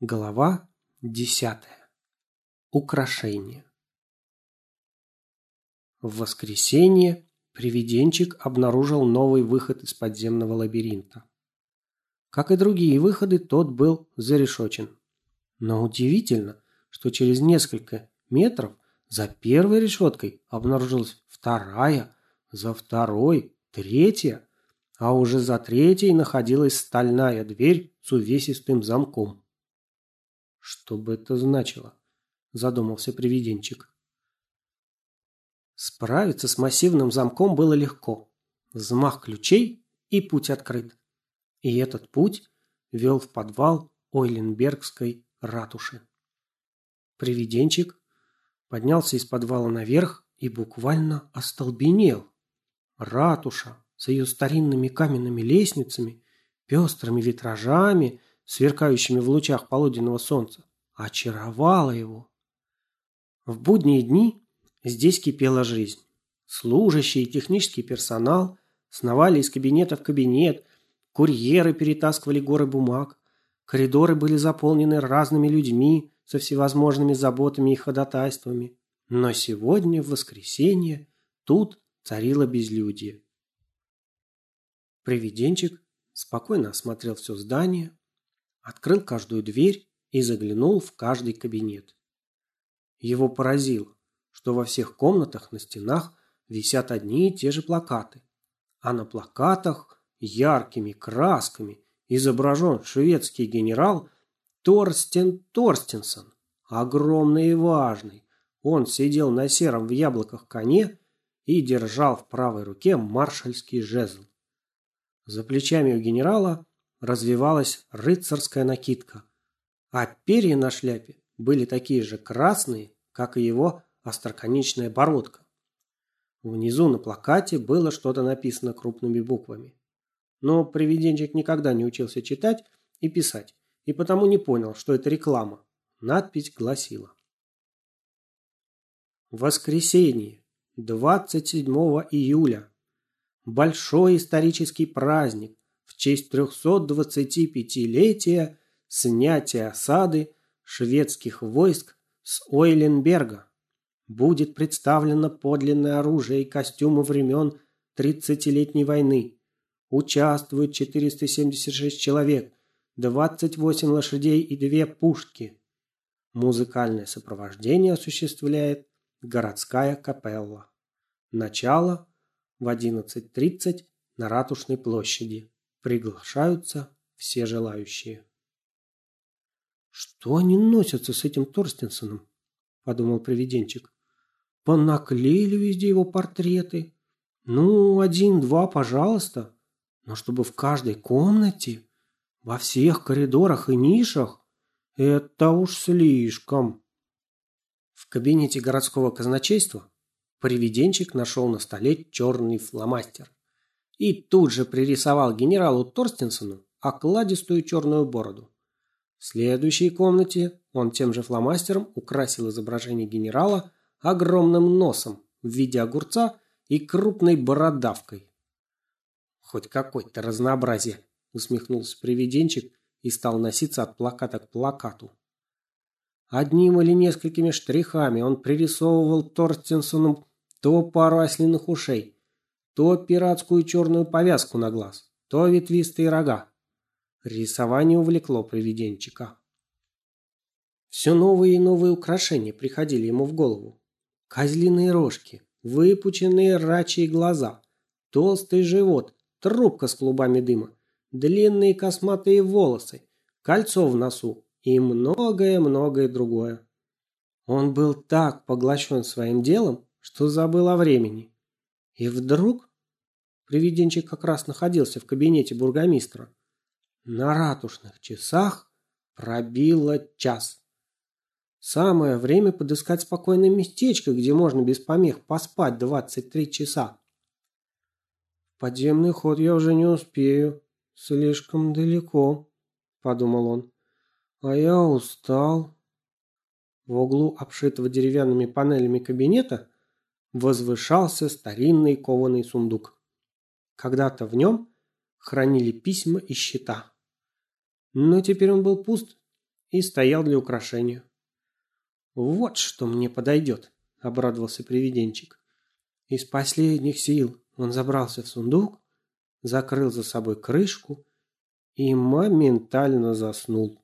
Глава десятая. Украшение. В воскресенье привиденчик обнаружил новый выход из подземного лабиринта. Как и другие выходы, тот был зарешочен. Но удивительно, что через несколько метров за первой решеткой обнаружилась вторая, за второй – третья, а уже за третьей находилась стальная дверь с увесистым замком. Что бы это значило? Задумался привиденчик. Справиться с массивным замком было легко. Взмах ключей и путь открыт. И этот путь вел в подвал Ойленбергской ратуши. Привиденчик поднялся из подвала наверх и буквально остолбенел. Ратуша с ее старинными каменными лестницами, пестрыми витражами сверкающими в лучах полуденного солнца, очаровала его. В будние дни здесь кипела жизнь. Служащие и технический персонал сновали из кабинета в кабинет, курьеры перетаскивали горы бумаг, коридоры были заполнены разными людьми со всевозможными заботами и ходатайствами. Но сегодня, в воскресенье, тут царило безлюдье. Привиденчик спокойно осмотрел все здание, открыл каждую дверь и заглянул в каждый кабинет. Его поразило, что во всех комнатах на стенах висят одни и те же плакаты, а на плакатах яркими красками изображен шведский генерал Торстен Торстенсон, огромный и важный. Он сидел на сером в яблоках коне и держал в правой руке маршальский жезл. За плечами у генерала развивалась рыцарская накидка, а перья на шляпе были такие же красные, как и его остроконечная бородка. Внизу на плакате было что-то написано крупными буквами. Но привиденчик никогда не учился читать и писать, и потому не понял, что это реклама. Надпись гласила. Воскресенье, 27 июля. Большой исторический праздник, в честь 325-летия снятия осады шведских войск с Ойленберга. Будет представлено подлинное оружие и костюмы времен 30-летней войны. Участвуют 476 человек, 28 лошадей и две пушки. Музыкальное сопровождение осуществляет городская капелла. Начало в 11.30 на Ратушной площади. Приглашаются все желающие. «Что они носятся с этим Торстенсоном?» – подумал привиденчик. «Понаклеили везде его портреты. Ну, один-два, пожалуйста. Но чтобы в каждой комнате, во всех коридорах и нишах, это уж слишком». В кабинете городского казначейства привиденчик нашел на столе черный фломастер и тут же пририсовал генералу Торстенсону окладистую черную бороду. В следующей комнате он тем же фломастером украсил изображение генерала огромным носом в виде огурца и крупной бородавкой. «Хоть какое-то разнообразие», – усмехнулся привиденчик и стал носиться от плаката к плакату. Одним или несколькими штрихами он пририсовывал Торстенсону то пару ослиных ушей, то пиратскую черную повязку на глаз, то ветвистые рога. Рисование увлекло привиденчика. Все новые и новые украшения приходили ему в голову. Козлиные рожки, выпученные рачьи глаза, толстый живот, трубка с клубами дыма, длинные косматые волосы, кольцо в носу и многое-многое другое. Он был так поглощен своим делом, что забыл о времени. И вдруг Привиденчик как раз находился в кабинете бургомистра. На ратушных часах пробило час. Самое время подыскать спокойное местечко, где можно без помех поспать 23 часа. Подземный ход я уже не успею. Слишком далеко, подумал он. А я устал. В углу обшитого деревянными панелями кабинета возвышался старинный кованый сундук. Когда-то в нем хранили письма и счета. Но теперь он был пуст, и стоял для украшения. «Вот что мне подойдет», — обрадовался привиденчик. Из последних сил он забрался в сундук, закрыл за собой крышку и моментально заснул.